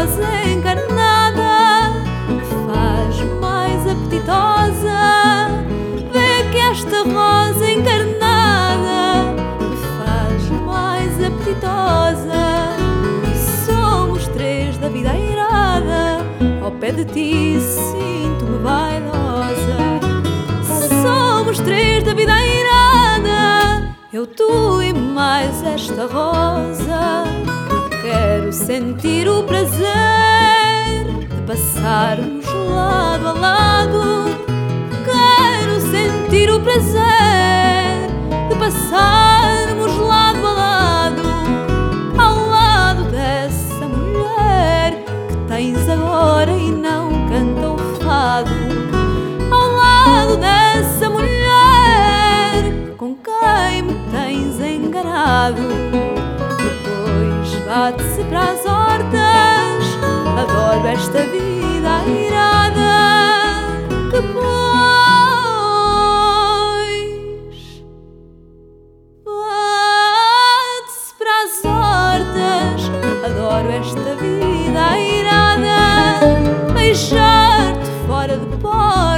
rosa encarnada faz mais apetitosa. Vê que esta rosa encarnada faz mais apetitosa. Somos três da vida irada, ao pé de ti sinto-me vaidosa. Somos três da vida irada, eu, tu e mais esta rosa. Sentir o prazer de passarmos lado a lado. Adoro esta vida irada. Depois bate-se para as hortas, adoro esta vida irada. Beijar-te fora de portas